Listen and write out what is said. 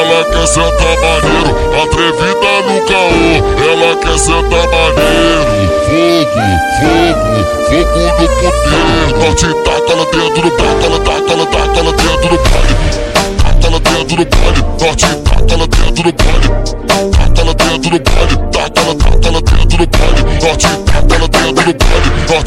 ela é quer sentar tá maneiro, atrevida no caô, ela é quer sentar tá maneiro. Fogo, fogo, fogo no poder. Norte taca ela dentro do taca, ela taca, ela taca ela dentro do baile. Taca ela dentro do baile, norte taca ela dentro do baile. Taca ela dentro do baile, taca ela, taca ela dentro do baile. Pode taca ela dentro do baile.